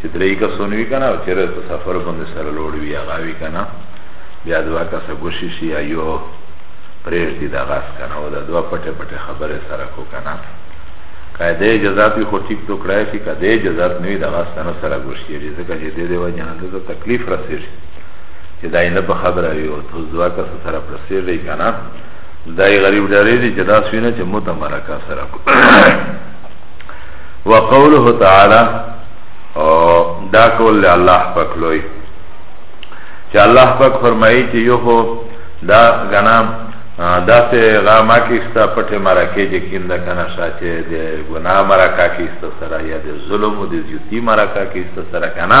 چې درې کسون وي کنه او چیرې په سفر باندې سره لوړ وي هغه وي کنه بیا دوه کسه ګوشي شي یا یو پرېږدي د غاس کنه او د دوه پټې پټې خبرې سره کو کنه قاعده جزات وي خو ټیک تو کړای شي قاعده جزات نه وي د غاس نه سره ګوشي دي ځکه چې دې دی وجه نه ته تکلیف رسېږي چې دا نه په خبره وي او ته دوه کسه سره پرسېږي کنه دای غریب ډارې دي چې دا سوینه چې مو د مرکه سره کو وقوله تعالی او دا قول له الله پاک لوی چې الله پاک فرمایي چې یو هو دا غنا دا سه غا ما کې ستا پټه مرا کې چې کیندا کنه ساته د ګنا مرا کا کې ستا سره یا د ظلم او د زیوتی مرا کا کې ستا سره کنه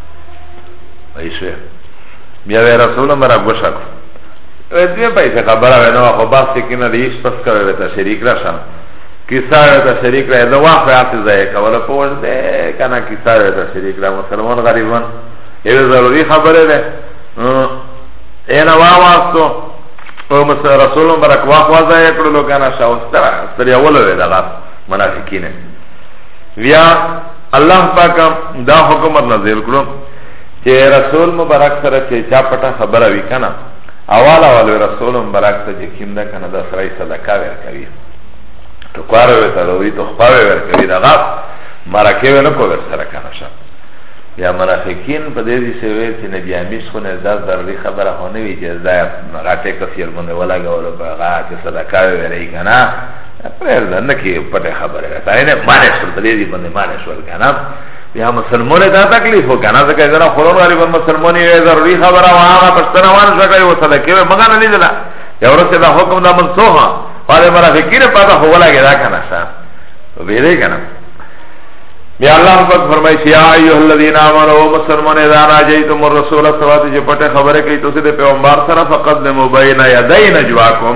ایشه بیا وی رسول مرا گوشا کو وی دوی پیسه خبره وی نو خو باس کنه دی ایش پس کوي وی تا شریک را شا کیسا وی تا شریک را دا واخ راته ځای کوله پوه دې کنه کیسا وی تا شریک را مسلمان غریبان یو ضروری خبره ده اینا واواستو او مس رسول مبارک واخ وځای کړلو کنه شاوستر ستر یو له دغه منافقینه بیا الله پاک دا حکم نازل کړو چې رسول مبارک سره چې چا پټه خبره وی کنه اول اول رسول مبارک ته چې کیم ده کنه د سره صدقه ورکوي تو کار وی ته دوی تو خپل ورکوي دا غاف مرکه ونه کو ور سره کنه شه یا منافقین په دې دي سوي چې نبی امیس خو نه دا ضروري خبره هونه وی چې دا غاټه کفیر باندې ولا غول په غاټه صدقه ورکوي کنه پرېږ ده نه کې پټې خبرې ده سړی نه مانې شول په دې دې باندې مانې شول که نه بیا مسلمان ته تکلیف وکړه نه ځکه زه خورون غریب مسلمان یې ضروري خبره وه هغه پښته روان شو کوي وسله کې مګا نه لیدله یو ورځ دا حکم دا منسوخه پاره مرا فکر پاته هو لګی دا کنه شا ویلې کنه بیا الله پاک فرمایي چې یا ایه الذین آمنو مسلمان اذا راجیتم الرسول صلی الله علیه وسلم چې پټه خبره کوي تاسو د پیغمبر سره فقط د مبین یدین جواکم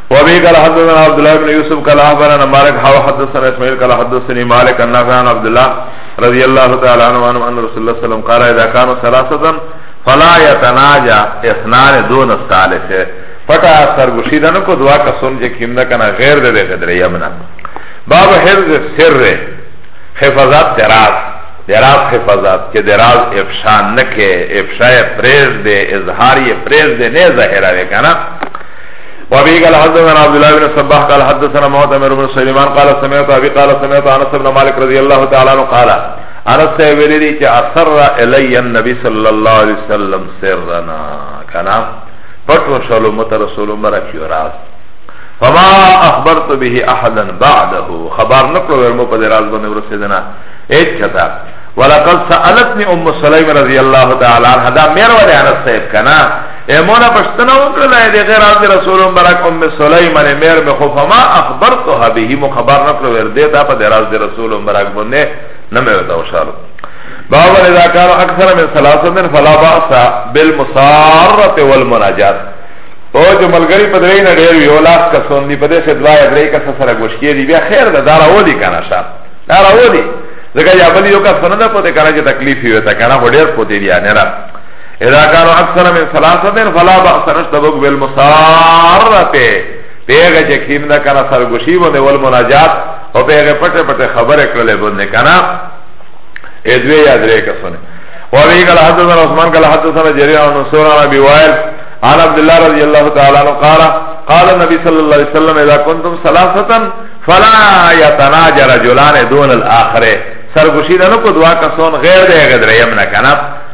وابي قال حدثنا عبد الله بن يوسف قال اخبرنا مالك حو حدثنا اسماعيل قال حدثني مالك ان كان عبد الله رضي الله تعالى عنه ان رسول الله صلى الله عليه وسلم قال اذا كانوا ثلاثه فلا يتناجى اثنان دون الثالث پټا سرګوشي دنه کو دعا قسم چې کیم نه کنه غیر دې دې درې یمنا باب حفظ سر حفاظت دراز دراز حفاظت کې دراز افشا نه کې افشا پرېز دې اظهار یې پرېز دې نه ظاهره وکنه وابي قال حدثنا عبد الله بن صباح قال حدثنا معتمر بن سليمان قال سمعت ابي قال سمعت انس بن مالك رضي الله تعالى عنه قال انس سے ویلی دی کہ اثر الی النبی صلی اللہ علیہ وسلم سرنا کنا پٹو شلو مت رسول مرک یوراز فما اخبرت به احدا بعده خبر نکلو ورمو پا دی راز بندی ورسیدنا ایت چتا ولقد سألتنی ام سلیم رضی اللہ تعالی عنہ دا میر ولی انس صاحب کنا ایمونه پشتنه وکړل اې دې غیر عبد رسول مبارک ام سلیم علی میر می خو فما اخبرتها به مو خبر نکړو ور دې دا په دراز دې رسول مبارک باندې نه مې وتا وشالو باب اذا كان اكثر من ثلاثه من فلا باس بالمصارت والمناجات او جو ملګری په درې نه ډېر یو لاس کسون دی په دې څه دوا درې کس سره ګوشکی دی بیا خیر ده دارا ودی کنه شا دارا ودی ځکه یا بل یو کس نه ده پته کنه چې تکلیف وي ته کنه ډېر پته دی نه اذا كانوا اكثر من ثلاثه فلا باس نشد بك بالمساره پیغه چې کیم دا کنه سرګوشي باندې ول مناجات او پیغه پټه پټه خبره کړلې باندې کنه اې دوی یاد رې کسونه وابي قال حدثنا عثمان قال حدثنا جرير عن منصور عن ابي وائل عن عبد الله رضي الله تعالى عنه قال قال النبي صلى الله عليه وسلم اذا كنتم ثلاثه فلا يتناجى رجلان دون الاخر سرګوشي نه کو دوا کسون غیر دې غدرې يم نه کنه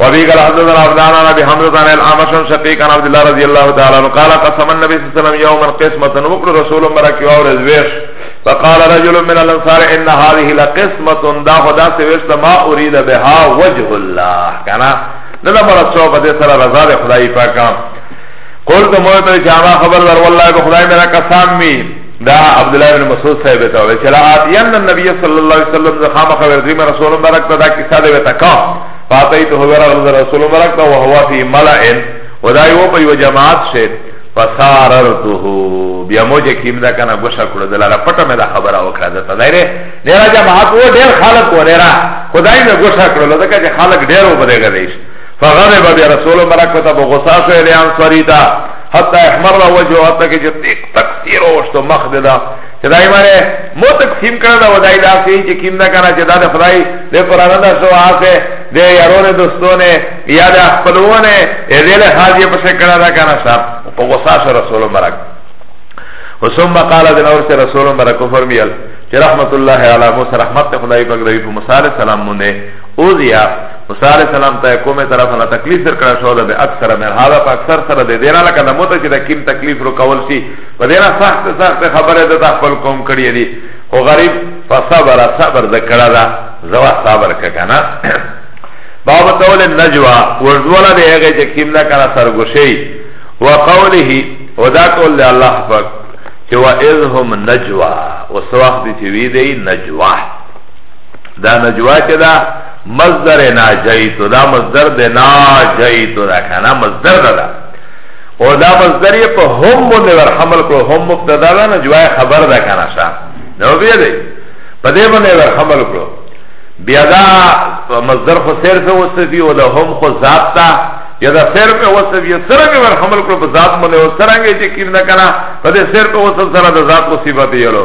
وابي قال حدثنا عبدان عن ابي حمزه عن الاعمش عن شقيق عن عبد الله رضي الله تعالى عنه قال قسم النبي صلى الله عليه وسلم يوما قسمه وقر رسول مبارك يور الزويش فقال رجل من الانصار ان هذه لقسمه دا خدا سے وشت ما اريد بها وجه الله کنا نن مرا سو بده سر رضا دے خدای پاک قلت موت چانا خبر در والله بخدای میرا قسم می دا عبدالله بن مسعود صاحب ته وی چلا آتیان النبی صلی الله علیه وسلم زخام خبر زیم رسول مبارک ته دا کیسه دی وتا کا فاتیت هو رسول مبارک ته وهو فی ملئن ودای و په یو جماعت شه فساررته بیا موجه کیم دا کنه گوشا کړو دلاره پټه مې دا خبره وکړه دا تدایره ډیر جماعت و ډیر خلق و ډیر خدای مې گوشا کړو دا چې خلق ډیر و بده غدیش فغضب برسول مبارک ته بغصاص الیان سریتا حتی احمر را وجه حتی که جو تیک تک تیرو وشتو مخ دیده چه دای مره مو تقسیم کرده و دای داسی چه کم نکنه چه داد خدای ده قرآن ده سو آسه ده یارون دوستونه یا ده اخپلونه ایده له خاضی پسه کرده کنه سب پا غصاش رسول مرک و ثم قال دن اور سے رسول مرک فرمیل چه رحمت الله علی موسی رحمت خدای پاک دوی پا مسال سلام مونه اوزیا موسی علیہ السلام ته کومه طرف نه تکلیف در کړه شو ده اکثر من هاذا په اکثر سره ده دینه لکه د موته چې د کیم تکلیف رو کول شي په دینه سخت سخت خبره ده د خپل قوم کړی دی او غریب فصبر صبر د کړه ده زوا صبر کنا باب تول النجوا ورزولا ده هغه چې کیم نه کړه سرګوشي وقوله ودا قول الله پاک چې وا اذهم نجوا وسواخ دي چې وی دی نجوا دا نجوا چه دا مصدر ناجیتو دا مصدر ده ناجیتو دا کانا مصدر ده دا او دا مصدر یه پا هم بنده ور حمل کرو هم مبتدا دا نجوا خبر ده کانا شا نو بیده پا ده بنده ور حمل کرو بیا دا مصدر خو صرف وصفی و دا هم خو ذات تا یا دا سر پہ وصف یا سرنگ ور حمل کرو پا ذات منے و سرنگ چکیم نکنا پا دے سر پہ وصف سرا دا ذات و صفت یلو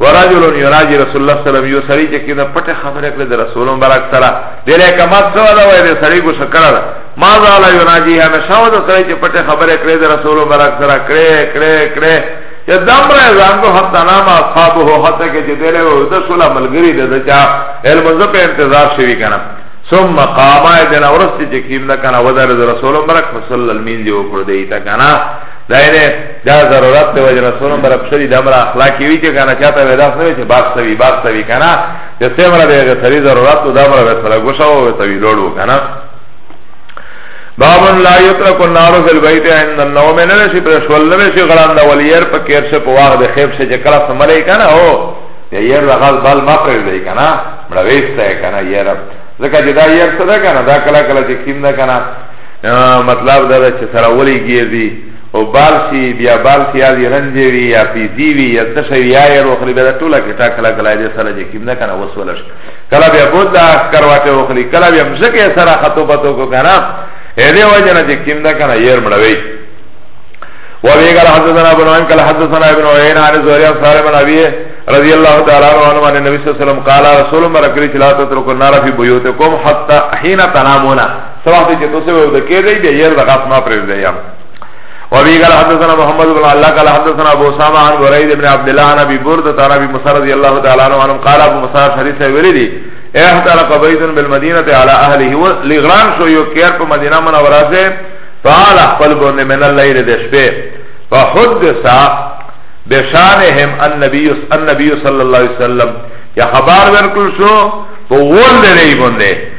ورجل یراجی رسول الله صلی الله علیه وسلم یو سړی چې کینه پټه خبره کړې د رسول مبارک سره دله کمات سو دا وای د سړی کو شکر ده ما زال یراجی همیشه و د سړی چې پټه خبره کړې د رسول مبارک سره کړې کړې کړې یا دمره ځان کو حتا نام اصحابه حتا کې چې دله و د سولا ملګری ده چا علم ز په انتظار شوی کنه ثم قام اذن اورست چې کیم نه کنه ودر رسول مبارک صلی الله علیه وسلم دی وکړ دی تا کنه داینه دا ضرورت دی وجه رسول الله برابر شری د امر اخلاقی وی چې کنه چاته ودا سوي چې باغ سوي باغ سوي کنه چې سمره به سری ضرورت او د امر به سره ګوشو او توی لوړو کنه باب لا یترک النار فی البیت عند النوم نه شي پر شول نه شي غړان دا ولیر په کیر شه په واغ د خیب شه چې کله سملې کنه او یې لغال بل ما پر دی کنه مړويسته کنه یې رب ځکه چې دا یې څه ده کنه دا کله کله چې کیم ده کنه مطلب دا ده چې سره ولي ګیردي او بال شي بیا بال شي یا دی رنجې وي یا پیزي وي یا څه شي یا یې روخلي بیا ټوله کې ټا کله کله دې سره چې کیم نه کنه وسولش کله بیا بود لا کرواټه وخلي کله بیا مزکه سره خطو پتو کو کنه اې دې وجه نه چې کیم نه کنه یې مړوي وابي قال حدثنا ابن عن قال حدثنا ابن عيين عن زهري عن سالم بن ابي رضي الله تعالى عنه عن النبي صلى الله عليه وسلم قال رسول الله ركري لا تتركوا النار في بيوتكم حتى حين تنامون سواحتی چه تو سوی او دکی دی بیا یر دغاس ما پریز دی یم وابي قال حدثنا محمد بن الله قال حدثنا ابو اسامه عن بريد بن عبد الله عن ابي برده عن ابي موسى رضي الله تعالى عنه قال ابو موسى حديث ولدي احترق بيت بالمدينه على اهله لغران شو يو كير په مدينه منوره سے فعل خپل بن من الليل د شپه فحدث بشانهم النبي النبي صلى الله عليه وسلم يا خبر ورکل شو په ول دی باندې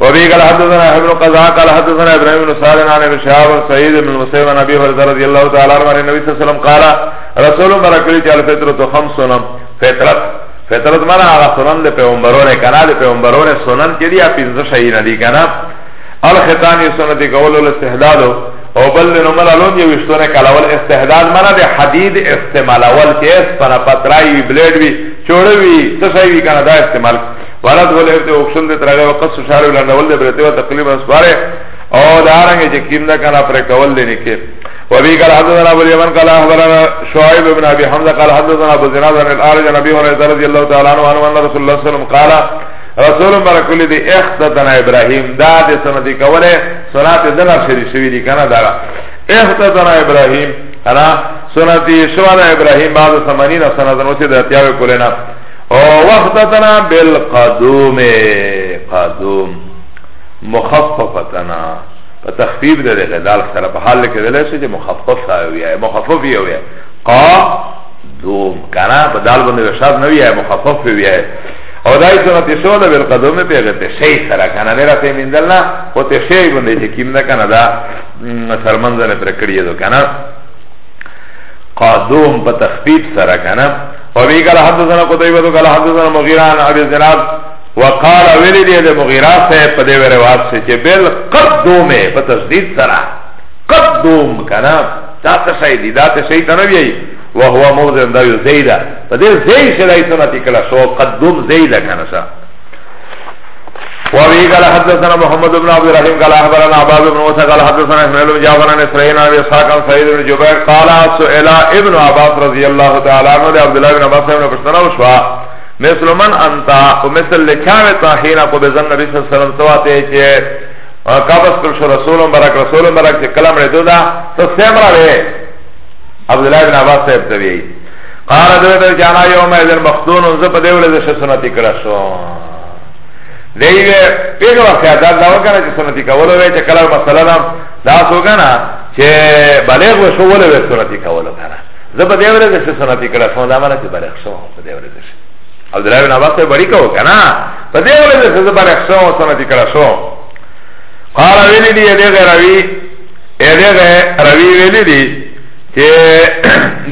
وبه قال حدثنا ابن قزاء قال حدثنا ابراهيم بن سعد عن ابن شهاب بن سعيد بن المسيب عن ابي هريره رضي الله تعالى عنه النبي صلى الله عليه وسلم قال رسول برکلی چې الفطرت خمس سنن فطرت فطرت معنا هغه سنن د پیغمبرونه کنا د پیغمبرونه سنن چې دی اپیزه شي نه دی کنا الختان سنت قول الاستحلال او بل نو ملا لون یو شتونه کلاول استحلال معنا د حدید استعمال اول کې اس پر پترای بلیډ وی چوڑوی تسوی کنا دا استعمال والا دو لے تے اوکشن دے تراغے وقت سشارے ولا نول دے برتے و تقلیم اسبارے او دارنگ جے کیم دا کنا پر کول دے نکے وبي قال حدثنا ابو اليمن قال اخبرنا شعيب بن ابي حمزه قال حدثنا ابو زناد عن الارج عن ابي هريره رضي الله تعالى عنه ان رسول الله صلى الله عليه وسلم قال رسول مبارک لی دی اختتنا ابراهیم دا دی سنتی کوله سنات دنر شری شوی دی کنه دا اختتنا ابراهیم انا سنتی شوانا ابراهیم بعد 80 سنه دنوسی د اتیاوی کولنا او وحدتنا بالقدوم قدوم مخففتنا په تخفیف د غدال سره په حال کې دلې چې مخفف وي مخفف وي قا دوم کنه په دال باندې شاد نه وي مخفف وي او دای سنت شوله بل قدم په غته شی سره کنه نه راته میندل نه او ته شی باندې چې کیم نه کنه دا سرمنځنه پر کړی دو کنه قادوم په تخفیف سره کنه او وی قال حدثنا قتيبة قال حدثنا مغيرة عن ابي زناد وقال ویلی دی د مغیرہ سے په دې روایت سے چې بل قدوم په تشدید سره قدوم کنا تا ته شي دی دا ته شي کنه وی وهو موزن دا زیدا په دې زید شي راځي ته کلا شو قدوم زیدا کنه وابي قال حدثنا محمد بن عبد الرحيم قال اخبرنا عباد بن موسى قال حدثنا اسماعيل بن جعفر عن اسرائيل عن اسحاق عن سعيد بن جبير قال سئل ابن عباس رضي الله تعالى عنه عبد الله بن عباس بن قشنا وشوا مثل من انت ومثل لكاوت حين قبض النبي صلى الله عليه وسلم تواته چه قبض کل شو رسول مبارک رسول مبارک چه کلم ردو دا تو سیمرا وی عبد الله بن عباس صاحب دوی قال دویدو جانا یوم ایدن مخدونو زب دیولی دو سنتی کرسو دیوی پیغ وقت یاداد داو کنا چه سنتی کولو وی چه کلو مسئلہ دام داسو کنا چه بلیغ وشو ولو وی سنتی کولو کنا زب دیولی دو سنتی کرسو دامانا چه بلیغ شو دیولی دو عبدالله بن عباس بڑی کهو کنا پا دی ولی دی سزا بر اخشو و سنتی کرشو قال ویلی دی ایده غی روی ایده غی روی ویلی دی چه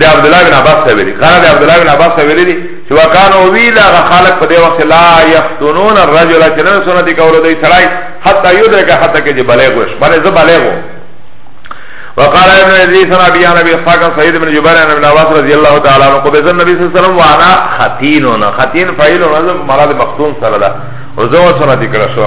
ده عبدالله بن عباس صاحب دی قال ده عبدالله بن عباس صاحب دی چه وکانو ویلا غا خالق پا ده وقت لا یفتنون الرجل چه نن سنتی کولو دی سرائی حتی یدرکا حتی که جه بلیغوش بلی زه بلیغو وقال ابن عزيز عن ابي عن ابي اسحاق عن سعيد بن جبير عن ابن عباس رضي الله تعالى عنه قبض النبي صلى الله عليه وسلم وانا ختين ختين فاعل مراد مختون سره ده وزو سره ذکر شو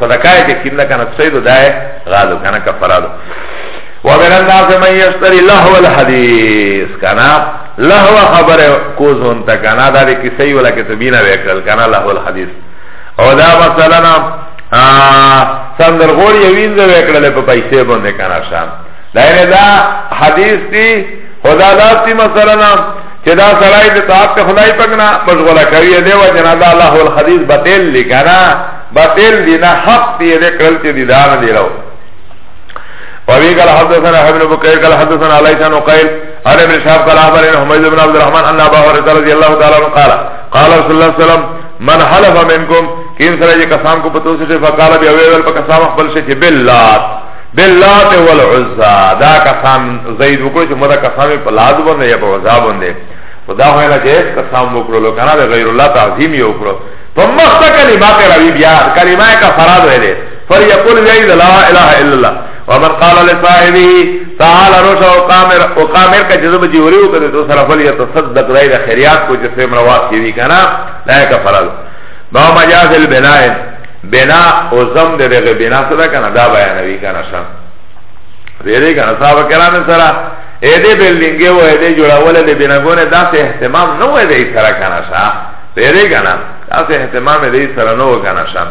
صدقه چې کیم ده کنه سیدو ده غالو کنه کفرادو ومن الناس من یشتری لهو الحدیث کنه لهو خبر کوزون تا کنه دا دی کسی ولا کتبینا ویکل کنه لهو الحدیث او دا مثلا نا سندر غور یوین ده ویکل پا پیسه بنده کنه شام دا یعنی دا حدیث تی خدا داستی مثلا نا چه دا سرائی ده طاعت خدای پکنا مشغولا کوی ده و جنا دا لحو الخدیث بطل لی کنا بطل دی نا حق دی ده کرل چه دی دان دی رو وابي قال حدثنا ابن بكير قال حدثنا علي كان قيل عن ابن شهاب قال اخبرنا حميد بن عبد الرحمن ان ابا هريره رضي الله تعالى عنه قال قال رسول الله صلى الله عليه وسلم من حلف منكم كين سره قسم کو پتو سے فقال بي اويل پا قسم خپل سے بالله باللات والعزا دا قسم زید وکړو چې مدا قسم په لاد باندې یا په عزا باندې خدا هو نه جهیز قسم وکړو لو کنه غیر الله تعظیم یې وکړو په مخت کلمات روی بیا کلمه کا فراد وې ده فلیقول لا اله الا الله ومن قال لصاحبه تعالى روشا وقامر وقامر کا جذب جوری وکړي تو سره فل يتصدق دای د خیرات کو چې سم روات کی وی کنه لایک فرض ما مجاز البنائن بنا او زم ده ده بنا صدا کنا دا بیانوی کنا شا ده ده کنا صحابه کرام سرا ایده بلدنگه و ایده جوڑاوله ده بناگونه دا سه احتمام نو ایده سرا کنا شا ده ده کنا دا سه احتمام ایده سرا نو کنا شا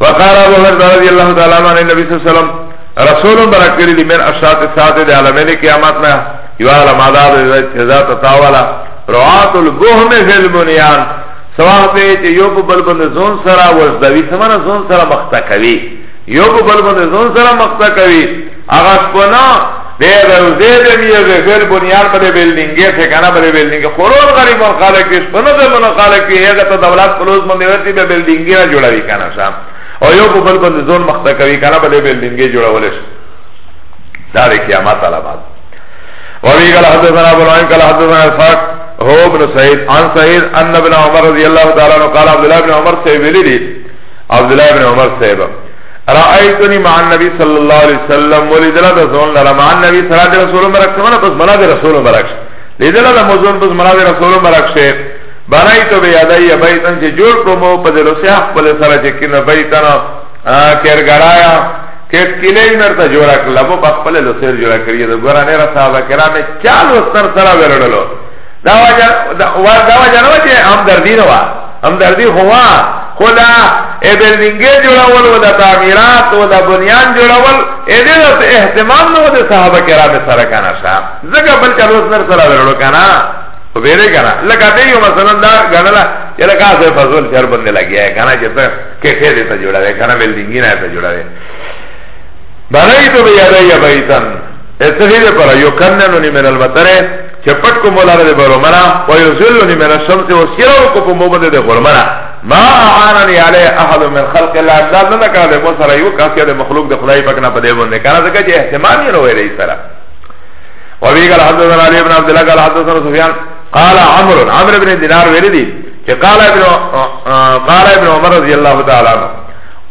وقال ابو هرد رضی اللہ تعالی عنہ نبی صلی اللہ علیہ وسلم رسول برکری دی من اشاعت ساعت ده علمین قیامت نا یو علم آداب ده تتاولا رعات البهم فی البنیان سواه به چې یو په بل باندې ځون سره وزدوي سمنه ځون سره مخته کوي یو په بل باندې ځون سره مخته کوي هغه شپونه د روزې د میې د غیر بنیاد په بلډینګې څخه کنه په بلډینګ خورور غریب خلک کې شپونه د من خلک کې هغه ته دولت فلوس باندې ورتي به بلډینګې را جوړوي کنه شام او یو په بل باندې ځون مخته کوي کنه په بلډینګې جوړول شي دا د قیامت علامات وابي قال حدثنا ابو نعيم قال حدثنا اسحاق هو ابن سعيد عن سعيد ان ابن عمر رضي الله تعالى عنه قال عبد الله بن عمر صاحب لي عبد الله بن عمر صاحب رأيتني مع النبي صلى الله عليه وسلم ولد لدى زون لرا مع النبي صلى الله عليه وسلم مرك سمنا بس منا دي رسول مرك لدى لدى مزون بس منا دي رسول مرك شيء بنایتو به یادای بیتن چې جوړ کومو په دلوسیا خپل سره چې کینه بیتن کېرګړایا کټ کلی مرته جوړه کړل مو په خپل لوسر جوړه کړی د ګورانه را صاحب کرام چال وستر سره ورړلو دا وجه دا وجه نه وجه هم دردی نه وا هم دردی هوا خدا ای بلډینګې جوړول او د تعمیرات او د بنیان جوړول اې دې اهتمام نو د صحابه کرام سره کنه شاه زګه بل چلوس نر سره ورړو کنه په بیره کنه لکه دې یو مثلا دا غنلا یلکه څه فضل چر باندې لګیا کنه چې کیسے دیتا جوڑا دے کنا بلدنگی نا ایتا جوڑا دے بنایتو بیادائی بیتن ایسا خیده پر یکننونی من المطره چه پت کو مولا ده برومنا و یزلونی من الشمس و سیرو کو پو موبنده ده غرمنا ما اعاننی علی احد من خلق اللہ امداد نده کرا ده مو سرا یو کاسی ده مخلوق ده خدای پکنا پا ده بنده کانا دکا چه احتمامی روی رئی سرا و بی قال حدثنا علی ابن عبدالله قال حدثنا سفیان قال عمر عمر بن دینار ویلی دی چه قال ابن قال ابن عمر رضی اللہ تعالی عنہ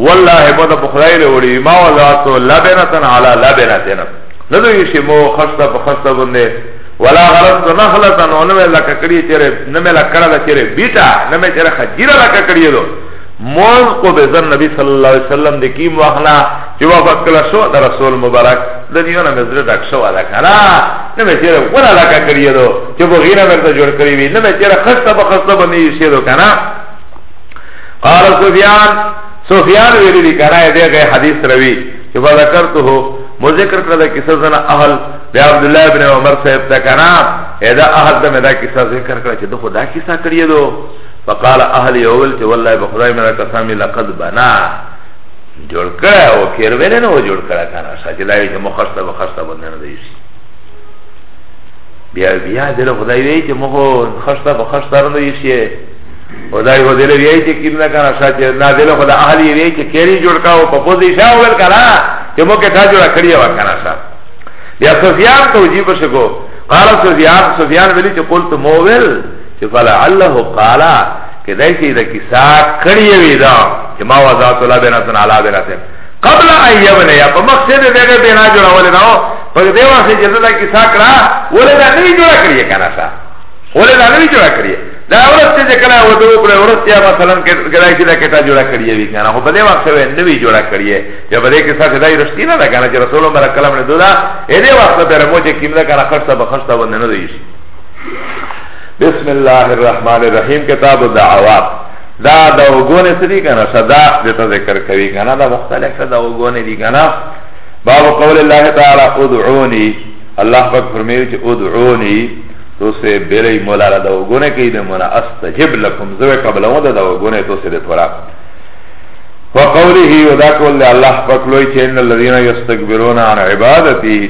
والله مو د بخدای له وړي ما وزاتو لبنتن علی لبنتن نه دوی شی مو خسته په خسته باندې ولا غلط نخلتا نو نه لکه کړی چیرې نه مې لکه کړه چیرې بیٹا نه مې چیرې خجیره لکه کړی دو مون کو به زن نبی صلی الله علیه وسلم د کیم واخلا چې وفات کړه شو د رسول مبارک د دیونه مزره ډک شو دا کنه نه مې چیرې ولا لکه کړی دو چه بو غیره مرتا جوڑ کری وی نمی چیرا خستا با خستا با نیو سیدو کنا قال سفیان سفیان ویلی دی کنا ایده غی حدیث روی چه با ذکرتو ہو مو ذکر کرده کسا زن احل بی عبداللہ ابن عمر صاحب تا کنا ایده احل دا میدا کسا ذکر کرده چه دخو دا کسا کریه دو فقال احل یوول چه والله بخدای میرا قسامی لقد بنا جوڑ کرده و پیر ویلی نو جوڑ کرده کنا سا چه دایو چه مخستا بخستا بندن دیسی بیا بیا دل خدای وی چې موږ خشته په خشته رنو یې شي خدای و دل وی چې کیم نه کنه شاته نه دل خدای اهل یې وی چې کېری جوړ کاو په پوزې شاول کړه چې موږ ته جوړ کړی و کنه شا بیا سفیان توجیب شګو قال سفیان سفیان ویلی چې قلت موول چې فلعله قال کدای چې د کیسه کړی وی دا چې ما وذات الله بنتن علی بنتن قبل ان یبنه یا په مقصد دغه بنا جوړول نه او په دې واسه چې دا کیسه کړه ولې دا نه جوړ کړی کنه سا ولې دا نه جوړ کړی دا ورته چې کله و دوه پر ورته یا مثلا کله چې دا کټه جوړ کړی وی کنه خو په دې واسه و نه وی جوړ کړی یا په دې کیسه کې دا رښتیا نه ده کنه چې رسول الله کلام نه دودا اې دې واسه پر مو چې کیمدا کنه خرڅه به خرڅه و نه دی بسم الله الرحمن الرحیم کتاب الدعوات دا دا وګونه څه دي کنه صدا د ته ذکر کوي کنه دا مختلف دا وګونه دي کنه باب قول الله تعالی ادعوني الله پاک فرمایي چې ادعوني تو سه بیلی مولا را دا وګونه کوي د مولا استجب لكم زو قبل مو دا وګونه تو سه د پورا وقوله ودا قول الله پاک لوی چې ان الذين يستكبرون عن عبادتي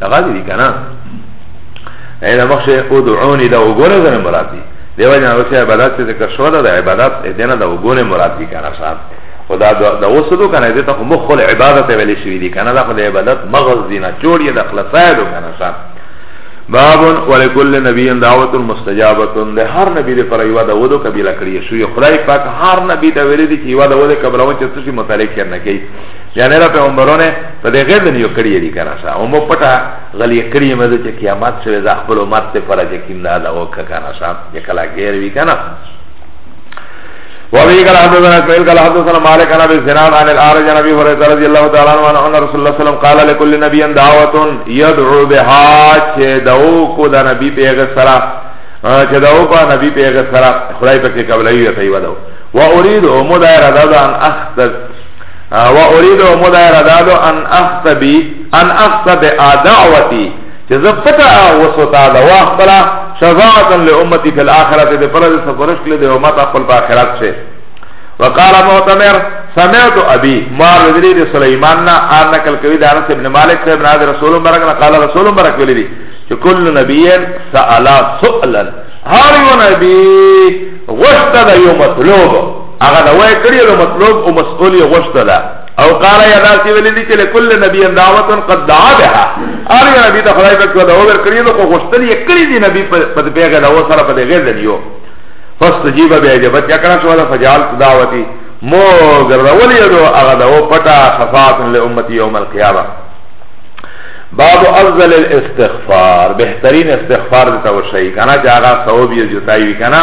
دغه دي کنه ایدا مخشه او دعونی دا وګوره زنه مراد دي دیو جن اوسه عبادت چې ذکر شو دا عبادت دینه دا وګوره مراد دي کنه صاحب خدا دا وسدو کنه دې ته مخ خل عبادت ویلې شوې دي کنه دا خل عبادت مغز دي نه چوری د خلاصای دو کنه صاحب باب ولکل نبی دعوت مستجابه ده هر نبی دې پر یو دا ودو کبیره کړی شو خدای پاک هر نبی دا ویلې دي چې یو دا ودو کبره و چې څه متعلق نه کوي یعنی را پیغمبرونه په دې غیر دنیو کړی دی کنه سا او مو پټه غلی کړی مې چې قیامت شوه ز خپل امت ته پر چې کیم نه دا وک کنه سا چې کلا غیر وی کنه وابي قال حدثنا قيل قال حدثنا مالك عن ابي زناد عن الارج عن ابي هريره رضي الله تعالى عنه ان رسول الله صلى الله عليه وسلم قال لكل نبي دعوه يدعو بها چه دعو کو دا نبی پیغه سرا چه دعو کو نبی پیغه سرا خدای پاک قبلای وی ته ودو و اريد امود اراده ان اخذ و اريد و مدا اراده دو ان اختبی ان اختب دعوتی چه زه پتا وسو تا دا واخبلا شفاعتا لأمتی فی الاخرت دی پرد سفرش کلی دی امت اخبر پا آخرت شه وقال معتمر سمعت ابي مار ذري دي سليمان نا ان نقل کوي د انس ابن مالک صاحب نه رسول مبارک نه قال رسول مبارک ویلي دي چې كل نبي سأل سؤلا هر یو نبی غوښته د یو مطلوب هغه دعوه کړی له مطلوب او مسئول یې غوښته ده او قال یا داسې ویلي دي چې لکل نبی دعوت قد دعا بها هر یو نبی ته خدای پاک دعوه ورکړي نو خو غوښتل یې کړی دي نبی په دې پیغه دعوه سره په دې غیر دلیو فاستجیب به اجابت یا کړه شو دا فجعلت دعوتی مو ګرځولې یو هغه دعوه پټه خفاف له امتی یوم القیامه باب افضل الاستغفار بهترین استغفار ته وشي کنه چې هغه ثواب یې جوړای وي کنه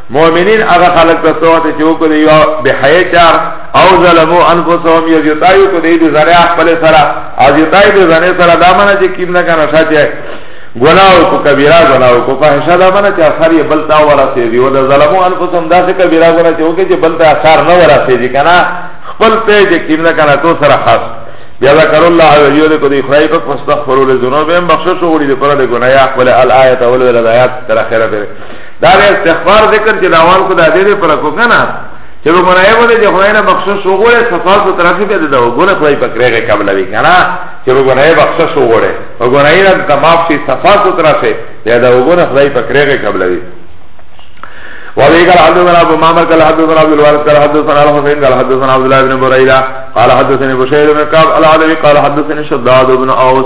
مؤمنین هغه خلق ته توت چې وکړي یو به حیا چار او ظلمو انفسهم یو یتایو کو دی زره خپل سره او یتای دی زنه سره دا منه چې کیم نه کنه ساتي گناو کو کبیره گناو کو فحشا دا منه چې اثر یې بلتا ورا سي دی او دا ظلمو انفسهم دا څه کبیره ګناه چې وکړي چې بلتا اثر نه ورا سي دی کنه خپل ته چې کیم نه کنه تو سره خاص بیا ذکر الله عز وجل کو دی خدای پاک فاستغفروا لذنوبهم بخشش وړي د پرده ګناه خپل الایات اول ولایات تر اخره دا به استغفار ذکر چې داوان کو دا دې دې پر کو کنه چې به مرایه بده چې خدای نه بخشش وګوره صفات او طرفي به دا وګوره خدای په کرهګه قبل وی کنه چې به مرایه بخشش وګوره وګوره یې د تمام شي صفات او طرفي دا دا وګوره خدای په کرهګه قبل وی وابي قال حدثنا ابو معمر قال حدثنا عبد الوارث قال حدثنا الحسين قال حدثنا عبد الله بن بريده قال حدثني بشير بن كعب العدوي قال حدثني شداد بن اوس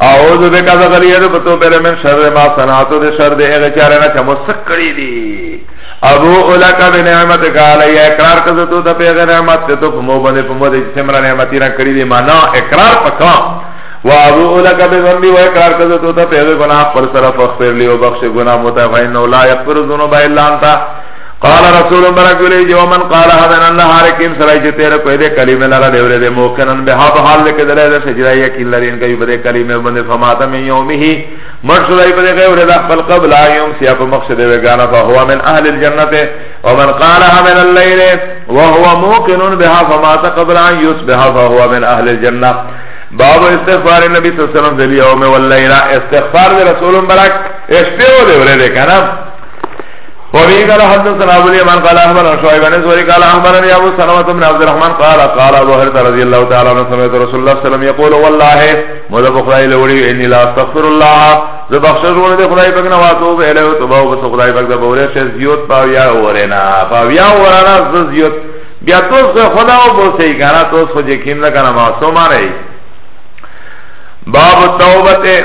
اعوذ بک از غلیظ بتو بر من شر ما صنعت د شر د هغه چاره نه چې مسک کړی دی ابو اولک بنعمت قال یا اقرار کړه تو ته پیغه نعمت ته تو مو باندې په مو دې سمرا نعمت را کړی دی معنا اقرار پکا و ابو اولک بذنبی و اقرار کړه تو ته پیغه ګناه پر سره فخر لیو بخش ګناه متفین لا یغفر ذنوب الا انت قال رسول مبارک ویلی جو من قال هذا ان الله حرکین سرائی چه تیرا کوئی دے کلمه لرا دے ولی دے موقنن بها په حال لکه دلای دے سجدائی یقین لرین کئی بده کلمه بنده فماتا من یومه مرشدائی بده غیر دا خپل قبل آیوم سیا په مقصد وگانا فهو من اهل الجنت ومن قالها من اللیل وهو موقنن بها فماتا قبل آن یصبح فهو من اهل الجنت باب استغفار نبی صلی اللہ علیہ وسلم دلیوم واللیلہ استغفار دے رسول مبارک اشپیو دے ولی دے کنا وبه قال حدثنا ابو اليمان قال اخبرنا شعيب بن زهري قال اخبرني ابو سلمة بن عبد الرحمن قال قال ابو هريره رضي الله تعالى عنه سمعت رسول الله صلى الله عليه وسلم يقول والله مذهب خدای لوړي اني لا استغفر الله ز بخشش ور دي خدای پاک نه واتو به له توبه او بس خدای پاک د بوله شه زیوت پاو یا ورنا پاو یا ورنا ز زیوت بیا تو خدا او بو سي کنه تو سو جکیم نه کنه معصوم نه باب توبه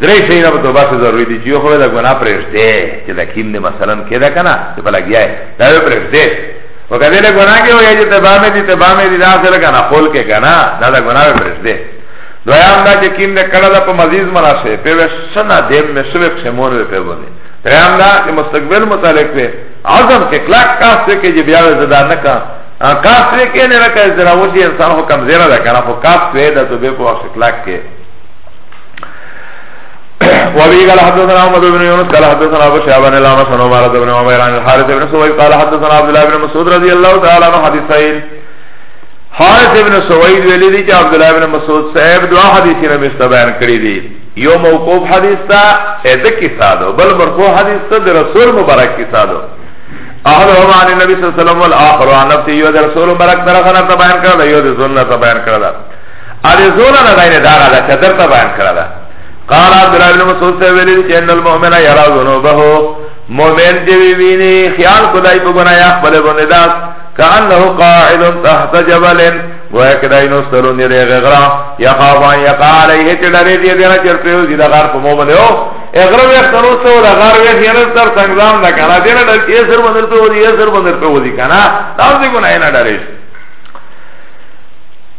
درې شي نه په باسه ضروري دي چې یو خو دا ګناه پرېږدې چې دا کیم نه مثلا کېدا کنه چې په لګیا دا پرېږدې وکړه دې ګناه کې وایي چې تبا مې دي تبا مې دي دا سره کنه خول کې کنه دا دا ګناه پرېږدې دویام دا چې کیم نه کړه دا په مزیز مناسه په وسنا دې مې سوي خمون په باندې دریم دا چې مستقبل متعلق دی عزم کې کلاک کاس ته کې چې بیا زدا نه کا کاس ته کې نه راکې زرا وځي انسان هو کم زیرا ده کنه خو کاس ته ده ته به په وخت کلاک کې وابي قال حدثنا احمد بن يونس قال حدثنا ابو شعبان بن الامس عن عمر بن عمير عن الحارث بن سويد قال حدثنا عبد الله بن مسعود رضي الله تعالى عنه حديثين حارث بن سويد ویلی دی چې عبد الله بن مسعود صاحب دوا حدیثونه مشته بیان کړی دي یو موقوف حدیث تا اته کی ساده بل مرفوع حدیث ته رسول مبارک کی ساده احد هو عن النبي صلى الله عليه وسلم والاخر عن نفسه يود رسول مبارک طرف نه بیان کړل یود سنت بیان کړل اریزونا نه داینه داغه دا چدر ته بیان کړه دا قال عبد الله بن مسعود سے ویلی کہ ان المؤمن یرا ذنوبه مومن دی ویني خیال خدای په ګناه یا خپل باندې دا کانه قاعد تحت جبل گویا که دای نو سترو نی ری غغرا یا خافان یا قال ای هچ ډری دی دینا چر پیو دی غار په مو باندې او اغرا وی سترو سو دا غار وی دی نه تر څنګه دا کنه دینا د ای سر باندې ته ودی ای سر باندې ته ودی کنه دا دې ګناه نه ډریش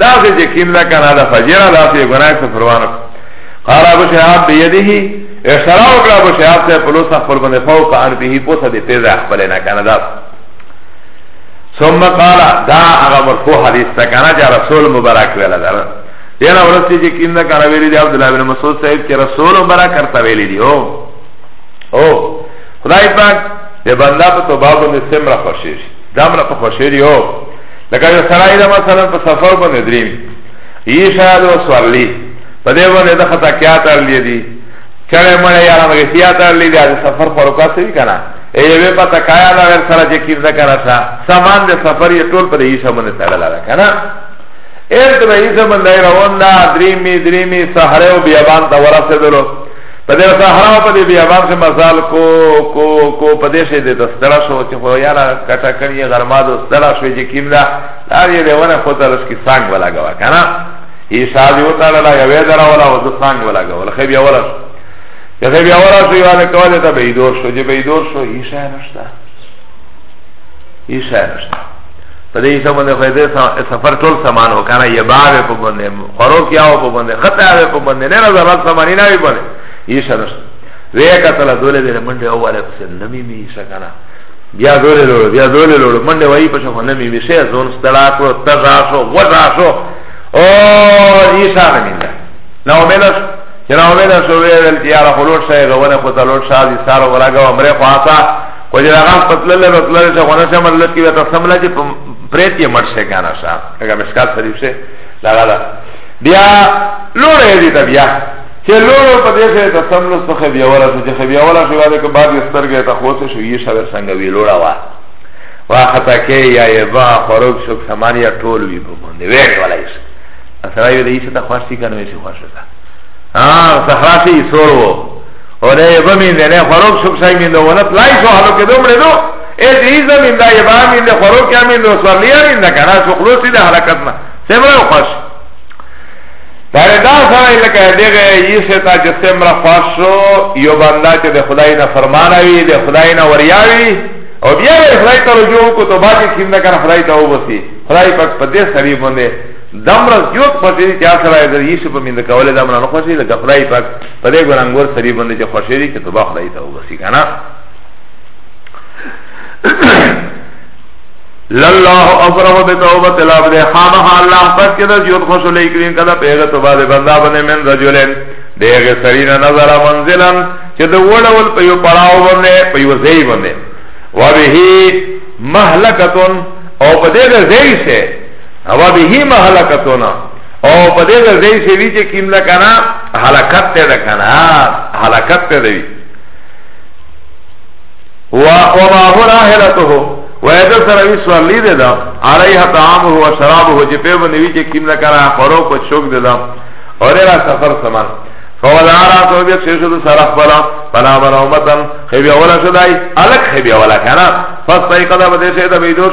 دا سے جے کیم دا کنا دا فجر دا سے گناہ سے فروانو قال ابو شهاب بيده اشاره وکړه ابو شهاب ته په لوسه خپل باندې فوق ان به پوسه دې پیدا خپل نه کنه دا ثم قال دا هغه مرفوع حدیث ته کنه چې رسول مبارک ویل دا دینا ورستی چې کیم دا کنه ویل دی عبد الله بن مسعود صاحب چې رسول مبارک کرتا ویل دی او او خدای پاک دے بندہ پا تو بابو نے سمرہ خوشیش دامره په خوشیر یو لکه یو سرائی دا مثلا په سفر بنده دریم ای شاید و سوالی په دی بنده دا خطا کیا تر لی دی چڑه مڑه یارا مگه کیا تر لی دی از سفر پروکا سوی کنا ایوه پتا کایا دا غیر سرا جکیر دا کنا سا سامان دی سفر یه طول پر ایشا بنده سرا لارا کنا ایرد به ایشا بنده روان دا دریمی دریمی سحره و بیابان دا ورسه دلو پدې صحرا په دې بیا باندې مزال کو کو کو پدې شه دې تستړه شو چې خو یارا کټه کړی غرما دو ستړه شو چې کیمدا دا یې دیونه خو تر اس کی سانګ ولا غوا کنه ای شادی و تعالی لا یوه درا ولا و سانګ ولا غوا خو بیا ولا چې خو بیا ولا شو یاره کوله ته به دور شو چې به دور شو ای شای نشتا ای شای نشتا په دې سم باندې فائدې سفر ټول سامان وکړه یې بار په باندې خورو کیاو په باندې خطه یې په باندې نه نه ضرورت سامان نه وي باندې یې شرش وې کتل دوله دې منډه اوله پس نمی می شکنا بیا دوله لور بیا دوله لور منډه وای په شو نمی می شه زون ستلا کو تزا شو وزا شو او یې شان می نه نو ملس چې نو ملس وې ول چې یاره خلوص شه غونه خو تلوت شادي سار ولاګه عمره خاصه خو چې هغه په تللی به تللی چې خو نه شم لږ کې به تاسو مله چې پرېت یې مړ شي که نه شه هغه مشکات شریف شي دغه ده بیا لوړی دی ته بیا چې لوړو په دې سره تاسو مله څخه بیا ولا چې خو بیا ولا شو باندې که بعد یې سترګې ته خوته شو یې شوه څنګه وی لوړه وا واخته کې یا یې با خروج شو سمانیا ټول وی په باندې وې ولا یې سره یې دې څه ته خوښ شي کنه یې خوښ شي ها سهرا شي سورو او نه یبا مین ده نه خروک شب سای مین ده و نه تلای شو حالو که دومره دو ایز ایزا مین ده یبا مین ده خروک یا مین ده سورلیا مین ده کنا شو خلوصی ده حرکت نا سمرا و خوش داره دا سرائی لکه دیگه یسه تا چه سمرا خوش شو یو بنده چه ده خدای نا فرمانوی ده خدای نا وریاوی او بیا به خدای ته رجوع کو تو باقی کیم نه کنه خدای ته وبسی خدای پاک په دې سړي باندې دمرز یو پټی چې اصله دې یې په مند کوله دمرانه خوشي لکه خدای پاک په دې ګرانګور سری باندې چې خوشې دي چې توبه خدای ته وبسي کنه لله افرح بتوبه العبد خامه الله پاک کې د زیات خوشاله کړي کله په هغه توبه د بندا باندې من رجلن دغه سرینا نظر منزلن چې د وړول په یو پړاو باندې په یو ځای باندې و به مهلکتون او په دې ځای سه او به مهلکتون او په دې د ځای شوی چې کیم ده کنه حلقت ته ده کنه حلقت ته دی و وما هو راحلته و اذا سروي سوالي ده ده عليها طعامه و شرابه چې په باندې وی چې کیم ده کنه خورو کو شوق ده ده اور را سفر سمان فولا را تو بیا چې شو سره خپل بلا بلا امتن خبي اولا شدای الک خبي اولا کنه فاستيقظ بده شه ده بيدوش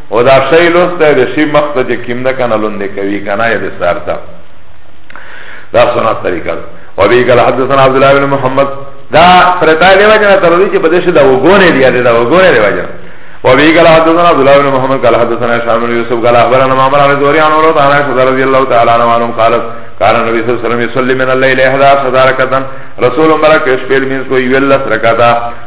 او دا شی لوسته د شی مخ ته چې کیم ده کنه لوندې کوي کنه یې د سر ته دا سنت طریقه ده او به کله حدثنا عبد الله بن محمد دا پرتا دی وجه تر دې چې بده شي دا وګونه دی دا وګونه دی وجه او به کله حدثنا عبد الله بن محمد قال حدثنا هشام بن يوسف قال اخبرنا معمر عن زوري عن عروه عن عائشه رضي الله تعالى عنها قالت قال النبي صلى الله عليه وسلم يصلي من الليل 11 ركعه رسول مبارك شپږ مینځ کوي ولس رکعه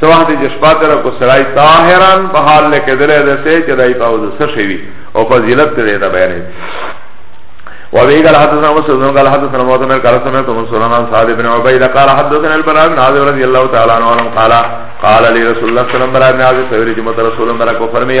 سو وخت چې شپه تر کو سړی طاهران په حال لکه دلې ده سه چې دای په وځه څه شي او فضیلت دې ده بیانې وابي قال حدثنا مسلم قال حدثنا موضوع قال سمعت منصور عن سعد بن عبيد قال حدثنا البراء بن عازب رضي الله تعالى عنه قال قال لي رسول الله صلى الله عليه وسلم برا بن عازب سوير جمعة رسول الله برا کو فرمي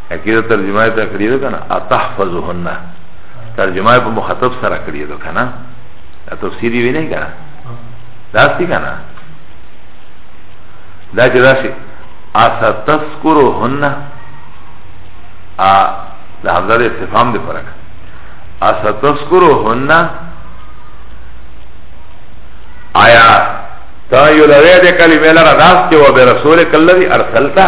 اکی دا ترجمه تا کری دو کنا اتحفظهن ترجمه پا مخاطب سره کری دو کنا تفسیری وی نئی کنا داستی کنا دا چه داشی اسا تذکرو هن ا دا حمزه ده استفام ده پرک اسا تذکرو هن آیا تا یو لوی ده کلمه لرا داستی و برسولک اللذی ارسلتا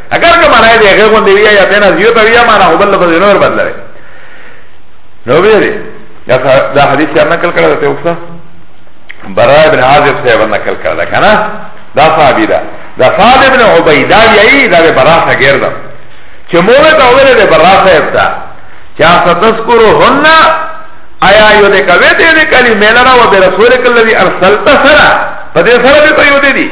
اگر که معنی دی هغه غوندې وی یا تینا زیو ته وی معنی هو بل په نور بدلوي نو به دی دا حدیث یې نقل کړی ته وکړه برای بن عازب صاحب نقل کړل کنه دا صحابي دا دا صاد ابن عبیدہ یی دا به برا صغیر دا چې موږ ته ویل دی برا صاحب دا چا ستذکرو هن آیا یو دې کوي دې کلمه لرا و به رسول کله دی ارسلت سره په دې سره به یو دې دی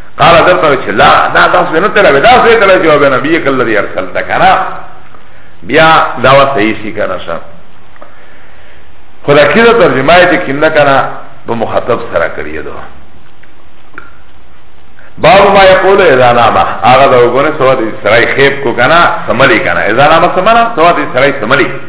قال درته وی چې لا دا تاسو نه تلوي دا څه تلوي جواب نبی کله دی ارسل تا کنه بیا دا و صحیح شي کنه شه خدا کیده ترجمه یې کینه کنه په مخاطب سره کړی دو باب ما یقول اذا نام هغه دا وګوره سواد اسرای خیب کو کنه سملی کنه اذا نام سمنا سواد اسرای سملی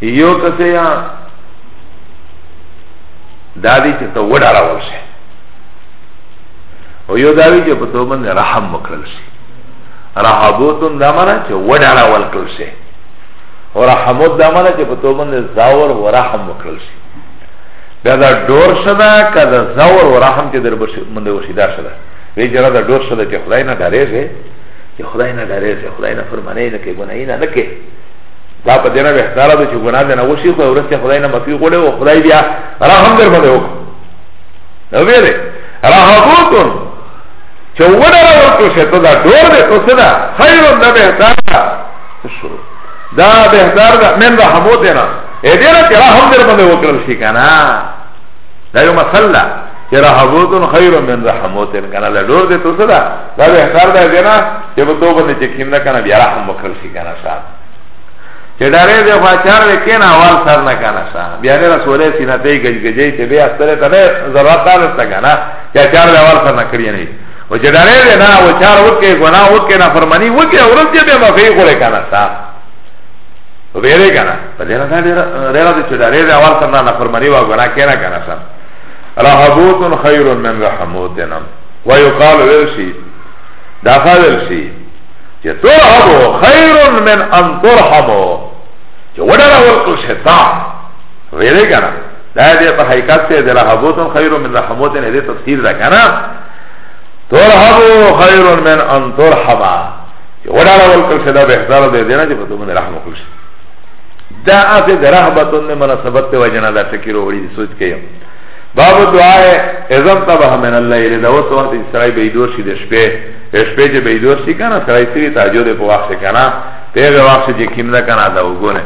یو کسی یا دادی چه تا وڈا راول شی او یو داوی چه پتو من رحم مکرل شی رحبوتون دامنا چه وڈا راول کرل شی و رحمت دا مانا چه پتو من زاور و رحم وکرل شی بیا دا دور شده که دا زاور و رحم چه در من ده وشیدار شده وی جرا دا دور شده چه خدای نا داره شه چې خدای نه ډارې چې خدای نه فرمانه نه کوي ګناهي نه نه کوي دا په دې نه بهتر ده چې ګناه نه وشي خو ورسته خدای نه معافي غوړي او خدای بیا رحم در باندې وکړي نو ویلې رحمتون چې وړه ورته شه ته دا ډور دې تو څه ده خیر نه بهتر ده شروع دا بهتر ده من رحمتنا اې دې نه چې رحم در باندې وکړل شي کنه دا یو مثل ده چې رحموتن خیر من رحموتن کنه له ډور دې تو څه ده دا بهتر ده کنه چې په توبه نه چې کیم نه کنه بیا رحم وکړ شي کنه صاحب چې ډارې دې فاچار دې کنه اول سر نه کنه صاحب بیا نه رسولې سینه دې گج گجې ته بیا ستره ته نه ضرورت ده څه کنه چې چار دې اول سر نه کړی نه و چې ډارې دې نه و چار وکې ګناه وکې نه فرمانی وکې اورځ دې به مفي کوله کنه صاحب ویره کنه په دې نه دا ډیر ډیر د چې دا ډیر اول سره نه فرمانی و غنا کینا کنه سر رهبوت خیر من رحموتنا ويقال ورشي دا خاور شي چې ترحمو خیر من ان ترحمو چې وډره ورکو شتا ویره کنه دا دې په حقیقت ته د رهبوت خیر من رحموتنا دې تفسیر دا کنه ترحمو خیر من ان ترحمه چه وڑا را ولکل شده بهتر ده دینا چه پتومن رحم کل شده دا آسه ده رحبتون ده مناسبت ده وجنا ده تکی رو وڑی سوچ کیم باب دعا ازم تبه من الله یلی ده وقت وقت سرائی بیدور شی ده شپه شپه چه بیدور شی کنا سرائی سوی تاجو ده پو وقت کنا پیغه وقت چه کم ده کنا ده وگونه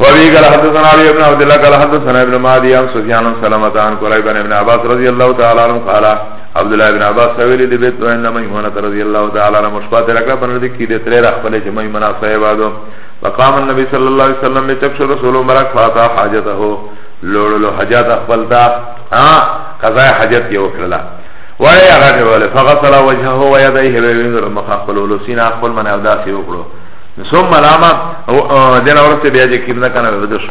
وابي قال حدثنا علي بن عبد الله قال حدثنا ابن مهدي عن سفيان سلمة عن قريب بن ابن عباس رضي الله تعالى عنه قال عبدالله ابن عباس ویلی دی بیت ویند میمونه رضی اللہ تعالی عنہ مشبات رکلا بنردی کی دی تری رخ پلی چه میمونه صحیبا دو فقام النبی صلی اللہ علیہ وسلم بچکش رسول مرک فاتا حاجته لولو حاجت اخبلتا قضای حاجت یو کرلا وای هغه ډول فغسل وجهه و يديه وينظر مخخل ولسين اخل من اوداسي وکړو ثم لاما دین اورته بیا چې کیمنه کنه ودش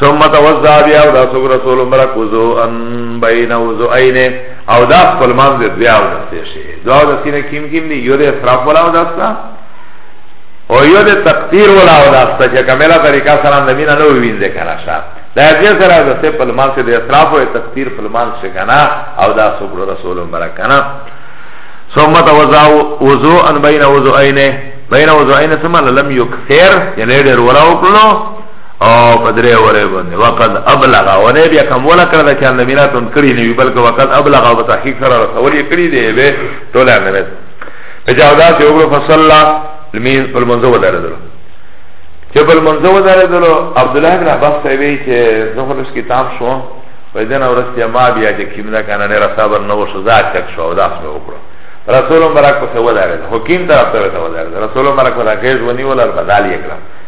ثم توزع بیا او داسو رسول مرک وزو ان بین وزو اینه او داس پل منز بیا او داسته شی دعا داسی نه کیم کیم دی یو ده اصراف ولا او داستا او یو ده تقدیر ولا او داستا چه کمیلا طریقہ سلام نمینه نو وینده کنه شا دا دې سره د سه پل منز د اصراف او تقدیر پل منز شکنه او داسو رسول مرک کنه ثم توزع وزو ان بین وزو اینه بین وزو اینه ثم لم یکثر یعنی ډیر ولا او کړو او په درې ورې باندې وقد ابلغ او نه بیا کوم ولا کړل چې ان مینا تون کړی نه بلکې وقد ابلغ او تحقیق سره رسول یې کړی دی به ټول نه مې اجازه ته وګړو فصلا لمین المنزو ولا درو چې بل منزو ولا درو عبد الله بن عباس ته وی چې زهره اس کتاب شو په دې نه ورسته ما بیا چې کیمنا کنه نه رسابر نو سزا چک شو داس مې وکړو رسول مبارک په سوال راځي حکیم طرف ته ولا رسول مبارک راکېز ونی ولا بدل یې کړم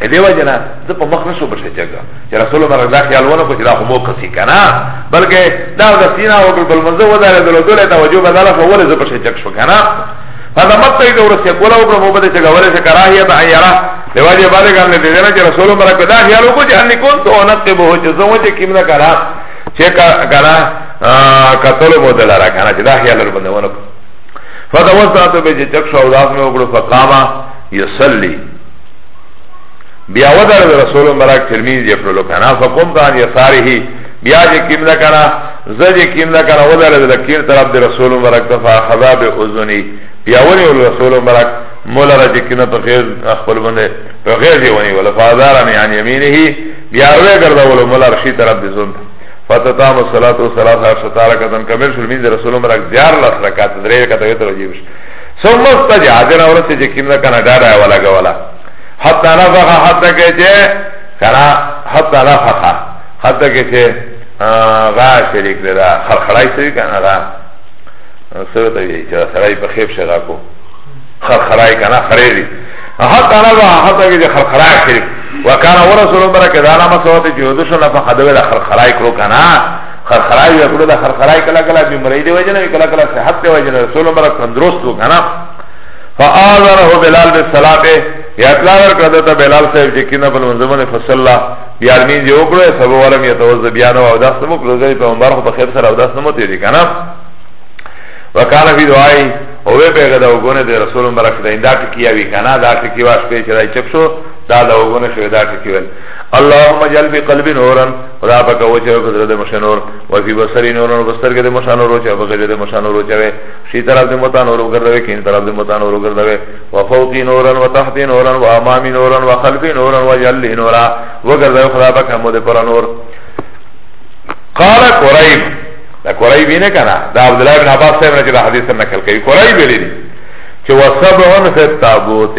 دی وجنا د په مخ نشو بشه چګه چې رسول الله رضا خیال ونه کو چې دا مو کسي کنه بلکې دا د سینا او بل منځ وداره د لوګله توجه بدله شو ولې زه بشه چګ شو کنه فدا مت ته ورسې کولا او مو بده چګه ولې کراهیه دا یرا دی وجه باندې ګان دې نه چې رسول الله رضا دا خیال کو چې ان کون تو ان ته به چې زمو چې کیمنا کرا چې کرا قتل مو دلاره کنه چې دا خیال ور باندې ونه فدا وځه ته به چې چګ شو او داس مې وګړو فقامه يصلي بیا ودر رسول مبارک ترمذی جه کړلو کنه فقم دان یساره بیا جه کیم نه کنه زجه کیم نه کنه ودر د کیر طرف د رسول مبارک تفا خذا به اذنی بیا ونی ول رسول مبارک مولا را جه کینه په غیر خپل باندې په غیر دی ونی ول فازار می ان یمینه بیا ورې ګرځا ول مولا رشی طرف د زون فتتام الصلاه والصلاه عشر رکعتن کمل شل می رسول مبارک دیار لس رکعت درې رکعت ته وجیب ثم استجع دنا ورسه چې کیمه کنه ډاډه ولا غولا حتا نفخ حتا کې چې کنه حتا نفخ حتا کې چې غا شریک لرا خلخړای شریک کنه غا سره ته وی چې سړی په خیب شګه کو خلخړای کنه خړېری حتا نفخ حتا کې چې خلخړای شریک وکانه ورسول برکه دانا مسوات جهودشو نفخ دوی دا خلخړای کړو کنه خرخرای وی کړو دا خرخرای کلا کلا بیماری دی وجنه وی کلا کلا صحت دی وجنه رسول مبارک تندرست و کنه فآذره بلال بالصلاة یا اطلاع ورکړه دته بلال صاحب چې کینه په منځمنه فصلا بیا مين دی وکړو سبب ولم يتوز بیان او داس مو کړو چې پیغمبر خو په خیر سره او داس نو متي دی کنه وکانه فی دعای او به به دا وګونه دی رسول مبارک دا انده کیه وی کنه دا کیه واش په چرای چپ شو دا دا وګونه شو دا کیه اللهم جل بقلب نورن را په کو چې په زړه د مشنور او په بصری نور نو بستر کې د مشنور او چې په غیر د مشنور چې وي شي طرف د متان اور وګرځوي کین طرف د متان اور وګرځوي او فوقي نورن او تحت نورن او امامي نورن او خلفي نورن او جل نورا وګرځوي خدا پاک هم د پر نور قال قريب دا قريب نه کنا دا عبد الله بن عباس صاحب نه حدیث نقل کوي قريب لري چې وسبعون فی التابوت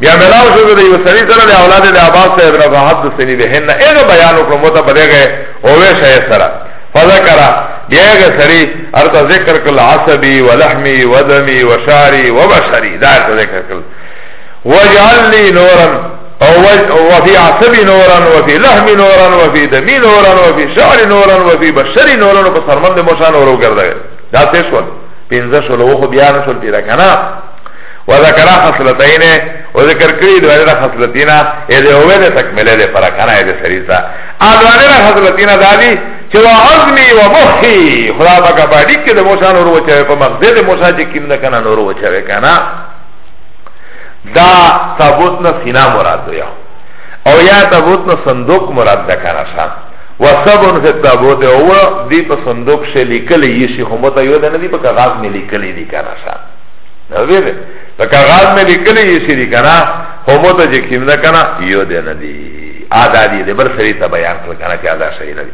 بیا ملاو شو ده یو سری سره ده اولاد ده عباس صاحب رفع حد سنی ده هن ایغا بیان اکرم موتا بدیغه اوه شای سره فذکرا بیا ایغا سری ارتا ذکر کل عصبی و لحمی و دمی و شاری و بشری دا ارتا ذکر کل وجعل لی نورا وفي عصبي نورا وفي لحم نورا وفي دمي نورا وفي شعر نورا وفي بشري نورا وبصرمند موشان ورو کرده دا تیش ول پینزه شلو خو بیان شل پیرا کنا وذکر خصلتین او ذکر کړی د وړه خصلتینا اې د اوه د تکمله له پر کنه د سریسا ا د وړه خصلتینا دادی چې وا عزمی و مخی خدا پاک په دې کې د موسی نور وچوي په مقصد د موسی چې کیم نه کنه نور وچوي کنه دا ثبوت نه سینا مراد دی او یا ثبوت نه صندوق مراد ده کنه شان وسبن فی التابوت او دی په صندوق شې لیکلې یی شي همته یو د ندی په کاغذ مې لیکلې دي کنه شان نوی ده لکه غاز می لیکلی یسی دی کنا همو تا چه کم ده کنا یو ده ندی آدا دی ده بر سری تا بیان کل کنا چه آدا شئی ندی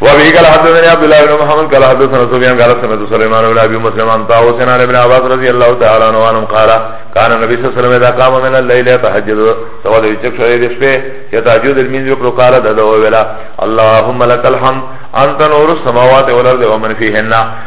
وابي قال حدثنا عبد الله بن محمد قال حدثنا سفيان قال سمعت سليمان بن ابي مسلم عن طاووس عن ابن عباس رضي الله تعالى عنه قال كان النبي صلى الله عليه وسلم اذا قام من الليل يتهجد سواد يچك شوي دي شپه يتهجد المين يقول قال دعوا ولا اللهم لك الحمد انت نور السماوات والارض ومن فيهن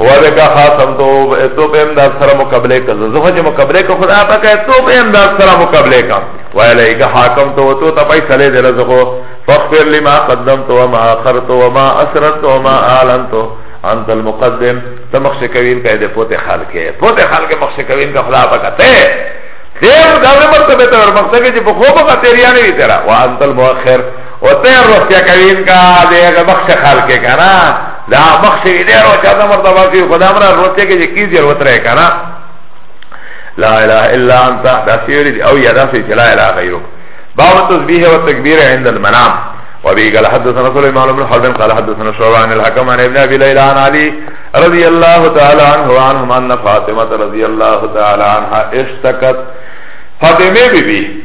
وبکا خاصم تو تو په امداد سره مقابله کز زه خو مقابله کو خدا پاک تو په امداد سره مقابله کا ویلیک حاکم تو تو ته فیصله دې رزقو فاغفر لما قدمت وما اخرت وما اسررت وما اعلنت انت المقدم تمخش کوین کا دې پوته حال کې پوته حال کې مخش کوین کا خدا پاک ته دیر داوی مرتبه تر مقصد که چه بخوبه قطریانی وی تیرا وانت المؤخر و تیر روسیا کوین کا دیگه بخش خال که کنا دا بخش دیر و چاہتا مرتبہ کی خدا مرا روسیا که جی کی دیر و تره کنا لا اله الا انت دا سیوری دی او یدا سی چلا اله غیرو باب تسبیح و تکبیر عند المنام وبه قال حدثنا سليمان بن حرب قال حدثنا شعبة عن الحكم عن ابن ابي ليلى عن علي رضي الله تعالى عنه وعنهم ان فاطمه رضي الله تعالى عنها اشتكت فاطمه بي بي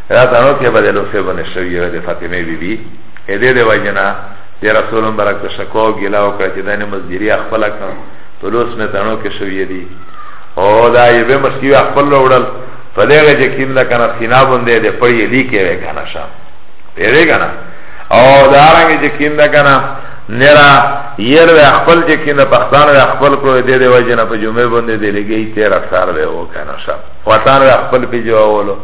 دا تنو کې به د لوسه باندې شوی و د فاطمه بی بی اې دې د وجنا د رسول مبارک ته شکو ګلا او کړ چې دنه مزګری خپل کړ په لوس مې تنو کې شوی دی او دا یې به مسکی خپل وړل په دې کې کیم دا کنه سینا باندې د پړی دی کې وې کنه شام پیری کنه او دا رنګ چې کیم دا کنه نرا ير و خپل چې کیم دا پښتان و خپل کو دې دې وجنه په جمعه باندې دې لګي 13 سال به و کنه شام وطن و خپل پیجو اولو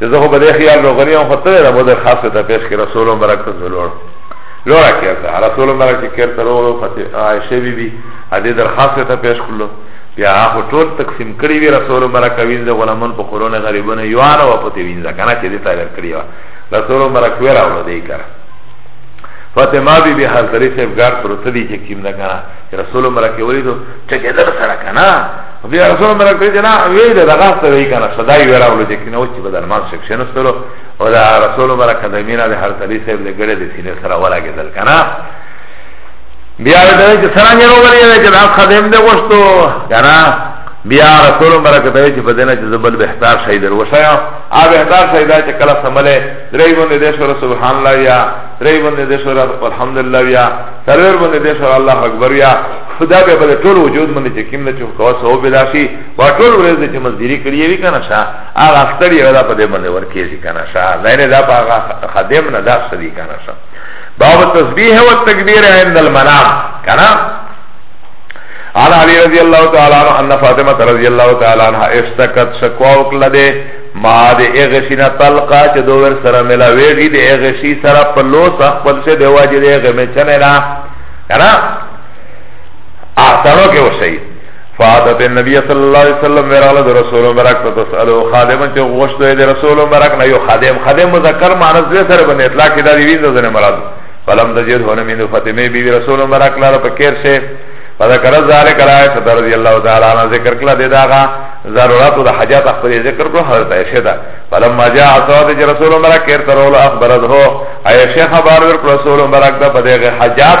چه زخو بده خیال رو غنی هم خطره را مدر خاص تا پیش که رسول مبرک تا زلوڑ لورا کرتا رسول مبرک چه کرتا رو رو فتح آئیشه بی بی اده در خاص تا پیش کلو بیا آخو طول تقسیم کری بی رسول مبرک وینز غلمون پا قرون غریبون یوانا و پتی وینز کنا چه دیتا در کری و رسول مبرک ویرا رو دی کرا فتح ما بی بی حضری صاحب گار پروتدی چه کم دا کنا رسول مبرک ولی دو چه گدر سرا کنا دی رسول الله کړی جنا وی دا دغه څه وی کنه صدای وراولو چې کینه او چې بدل مان شک شنو سره او دا رسول الله برکه د مینا د هر تلی صاحب له ګړې د سینې سره ولاګېدل کنه بیا دا چې سره یې وروړي چې دا خدیم دې وښتو کنه بیا رسول الله برکه ته چې بدنه چې زبل بهتر شي در وشایا ا بهتر شي دا چې کله سمله درې باندې دې سره سبحان الله یا درې باندې دې سره الحمدلله یا سرور باندې دې سره الله اکبر یا خدا به بل ټول وجود باندې چې کیم نه چې خو سو بلا شي وا ټول ورځ چې مزدوري کړی وی کنه شا هغه اختر یې ولا په دې باندې ورکیږي کنه شا نه نه دا هغه خادم نه دا سړي کنه شا باب تسبیح او تکبیر عند المنام کنه عن علی رضی اللہ تعالی عنہ ان فاطمہ رضی اللہ تعالی عنہ اشتکت شکوا وکړه دے ما دے اغشی نا طلقا چه دو ور سره ملاویږي دے اغشی سره پلوس خپل شه دی واجی دے غمه چنه نا کنه احسانو کې وشي فاتت النبي صلی الله علیه وسلم ورغله د رسول مبارک ته تسالو خادم چې غوښته د رسول مبارک نه یو خادم خادم مذکر معنی زه سره باندې اطلاق کړه دی وینځه زنه مراد فلم تجد هونه مين فاطمه بی بی رسول مبارک لار په کیر شه فذكر ذلك رايه رضی الله تعالی عنها ذکر کړه د داغه ضرورت د حاجات خپل ذکر کړو حضرت عائشہ دا فلما جاء صوت رسول مبارک کیر ترول اخبره عائشہ خبر ور رسول مبارک دا په دغه حاجات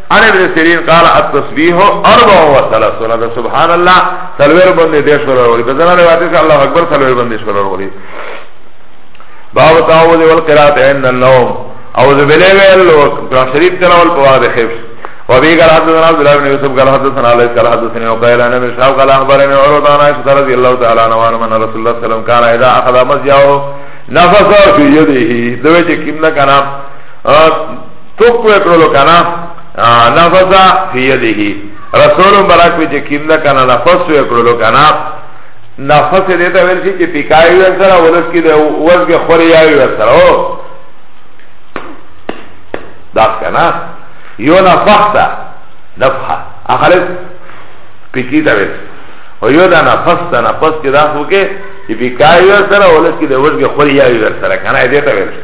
عن ابن سیرین قال التسبیح اربع و ثلاثون ده سبحان الله سلویر بندی دیش ورور ولی بزنان روایتی که اللہ اکبر سلویر بندیش ورور ولی باب تعوذ والقرات عند النوم اعوذ بالله ویل و قرآن شریف تلاول پواد خفش وابي قال حدثنا عبد الله بن يوسف قال حدثنا علي قال حدثني وقال انا من شاب قال اخبرني عروه عن عائشه رضي الله تعالى عنها ان رسول الله صلى الله عليه وسلم كان اذا اخذ مزجه نفسه في يده دوجه كم كان ټوک پوه کړلو کنه نفسا فی یده رسول مبارک وی چې کیم ده کنه نفس پوه کړلو کنه نفس دې ته ویل شي چې پیکای ور سره ولس کې ده ورګه خوري یاوی ور سره او دا کنه یو نفختا نفخه اخر پیکی دا ویل او یو دا نفس دا نفس کې دا خو کې چې پیکای ور سره ولس کې ده ورګه خوري یاوی ور سره کنه دې ته ویل شي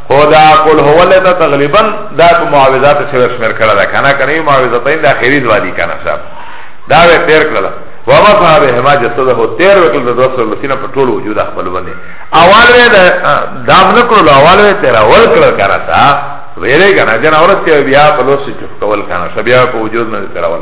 خو دا قول هو الله ته تقریبا دا په معاوضات سره شمیر کړه دا کنه کنه یو معاوضتین د اخیری دوا دی کنه صاحب دا به تیر کړل و ما صاحب هما جسده هو تیر وکړل د رسول الله سینه په ټول وجود خپل باندې اول وی دا دام نه کړل اول وی تیر اول کړل کنه تا ویلې کنه جن اورته بیا په لوس چوف کول کنه بیا په وجود نه تیر اول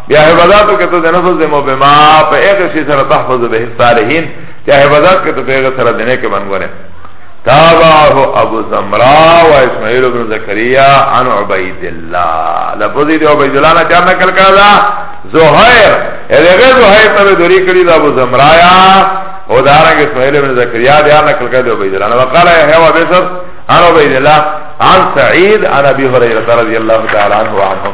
یا حفظاتو که تو ده نفس ده مو بما پا ایغی سی سر تحفظ به صالحین یا حفظات که تو پا ایغی سر دنه که بنگونه تابعه ابو زمرا و اسماعیل بن زکریا عن عبید اللہ لفظی ده عبید اللہ نا چار نکل کرده زهیر ایده غیر زهیر تبه دوری کری ده ابو زمرا یا او دارنگ اسماعیل بن زکریا ده نکل کرده عبید اللہ وقال یحیی و بسر عن عبید اللہ عن سعید عن ابی حریرت رضی اللہ تعالی عنہ وعنهم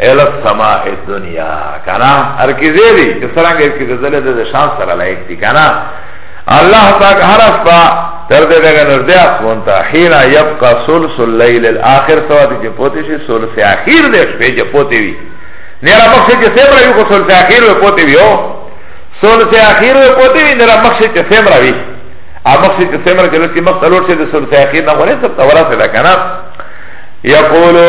الى السماء الدنيا کنا هر کی زیری چې څنګه کې د زله د شان سره لایق دي کنا الله پاک هر اسبا تر دې دغه نور دې اسمن ته حين يبقى ثلث الليل الاخر سوا دې پوتې شي ثلث اخیر دې شپې چې پوتې وي نه را مخ چې سمرا یو ثلث اخیر وي پوتې وي او ثلث اخیر وي پوتې وي نه را مخ چې سمرا وي ا مخ چې سمرا چې لته مخ تلور چې ثلث اخیر نه غوړې څه تورا څه ده کنه یقولو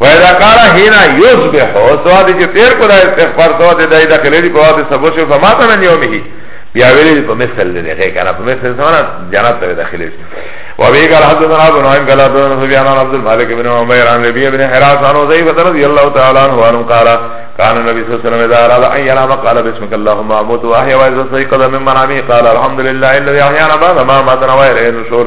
وإذا قال حين يصبح سواد چې تیر کو دا استغفار سواد دای دا کلی دی په واد سبو شو فما تن یومه بیا ویلی په مثل دی هغه کنه په مثل سره جنت ته داخلي شي وابي قال حدثنا ابو نعيم قال حدثنا سفيان عن عبد الملك بن عمير عن ربيع بن حراس عن حذيفة رضي الله تعالى عنه قال كان النبي صلى الله عليه وسلم إذا أراد أن ينام قال باسمك اللهم أموت وأحيا وإذا استيقظ من منامه قال الحمد لله الذي أحيانا بعد ما ماتنا وإليه النشور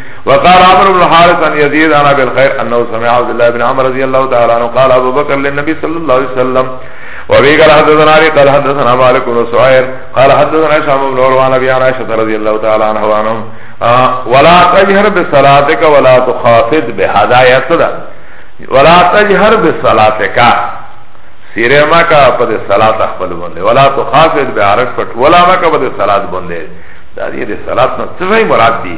وقال عمرو بن حارث عن يزيد عن ابي الخير انه سمع عبد الله بن عمر رضي الله تعالى عنه قال ابو بكر للنبي صلى الله عليه وسلم وابي قال حدثنا علي قال حدثنا مالك بن سعير قال حدثنا هشام بن عروه عن ابي عائشه رضي الله تعالى عنها وعنهم آه، ولا تجهر بصلاتك ولا تخافت بها دا یا صدا ولا تجهر بصلاتك سیره ما کا په صلات خپل باندې ولا تخافت بعرف پټ ولا ما کا په صلات باندې دا دې صلات نه څه مراد دي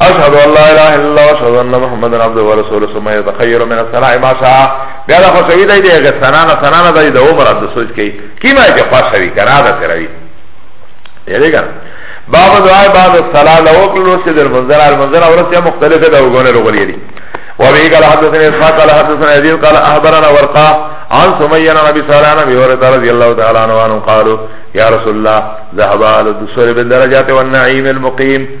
اشهد ان لا اله الا الله واشهد ان محمدا عبده ورسوله ثم يتخير من الصلاه ما شاء بیا دا خوشوی دی دی هغه سنانه سنانه دی د عمر د سوچ کی کیما چې خوشوی کرا ده تروی یری ګر باب دعا بعد الصلاه لو کلو چې در منظر ال منظر اورته مختلفه دا وګونه لري دي وبه قال حدثنا اسحاق قال حدثنا يزيد قال اخبرنا ورقه عن سميه عن ابي سلمة عن ابي هريره رضي الله تعالى عنه قالوا يا رسول الله ذهب على الدسور بالدرجات والنعيم المقيم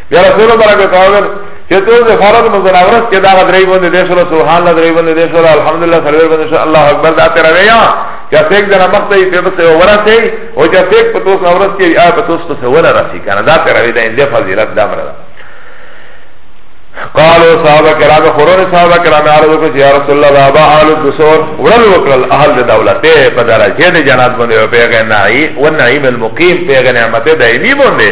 بیا رسول الله برکت راوړل چې ته د فرض مزنورس کې دا درې باندې دې سره سبحان الله درې باندې دې سره الحمدلله سره باندې شاء الله اکبر دا تر ویا چې څنګه د نمک ته په څه ورته او چې څنګه په توس اورس کې یا په توس څه ولا راشي کنه دا تر ویا دې فضیلت دا مرده قالوا صحابه کرام خورون صحابه کرام عرض کو یا رسول الله بابا اهل الدسور ورل وکړل اهل دولت په درجه دې جنات باندې پیغمبر نعیم و نعیم المقیم پیغمبر نعمت دایمی باندې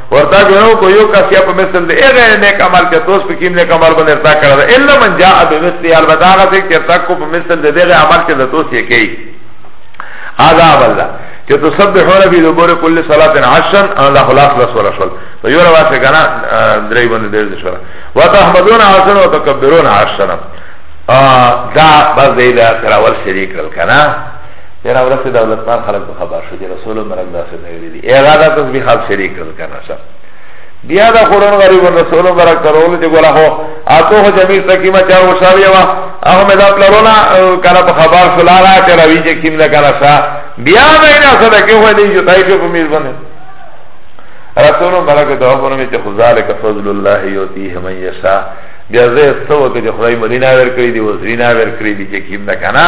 ورتا جنو کو یو کس یا په مثل دی اغه نیک عمل کې توس په کیم نیک عمل باندې ارتا کړه الا من جاء بمثل البته هغه څوک چې ارتا کو په مثل دی دغه عمل کې د توس یې کوي عذاب الله چې تسبحون فی دبر کل صلاه عشرا الله خلاص لس ولا شل په یو رواسه کنه درې باندې ډېر دي شل وتحمدون عشرا وتکبرون عشرا دا بس دی دا سره ور شریک کړل کنه تیرا ورځ کې دولتمن خلک په خبر شو چې رسول مرګ داسې نه ویلي دي هغه دا تسبیح خاص شریک کړل کنه شه بیا دا قرآن غریب رسول مرګ کرول چې ګولا هو اته هو جمیل تکي ما چار وشاوی وا هغه مې دا پلرونه کنه په خبر شو لارا چې راوی چې کیم نه کنه شه بیا مې نه سره کې وای دی چې تای چې په میز باندې رسول مرګ دا ورنه چې خدای فضل الله یوتیه من یشاء بیا زه څه وکړم چې خدای مدینه ورکړي دی وزرینه ورکړي دی چې کیم نه کنه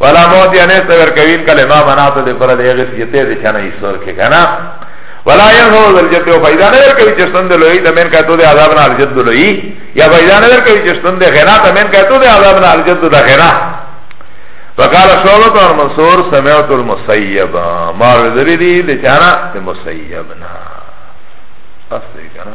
ولا موت یعنی سور کوین کلمه منات ده پر ده غس یته ده چنه ایسور که کنا ولا ينفو ذل جد و فائدہ نظر کوي چې ستند لوی د من کاتو د عذاب نه الجد لوی یا فائدہ نظر کوي چې ستند غنا د من کاتو د عذاب نه الجد د غنا وقال شعبت اور منصور سمعت المسیب مار ذری دی لچانا د مسیبنا بس دی کنا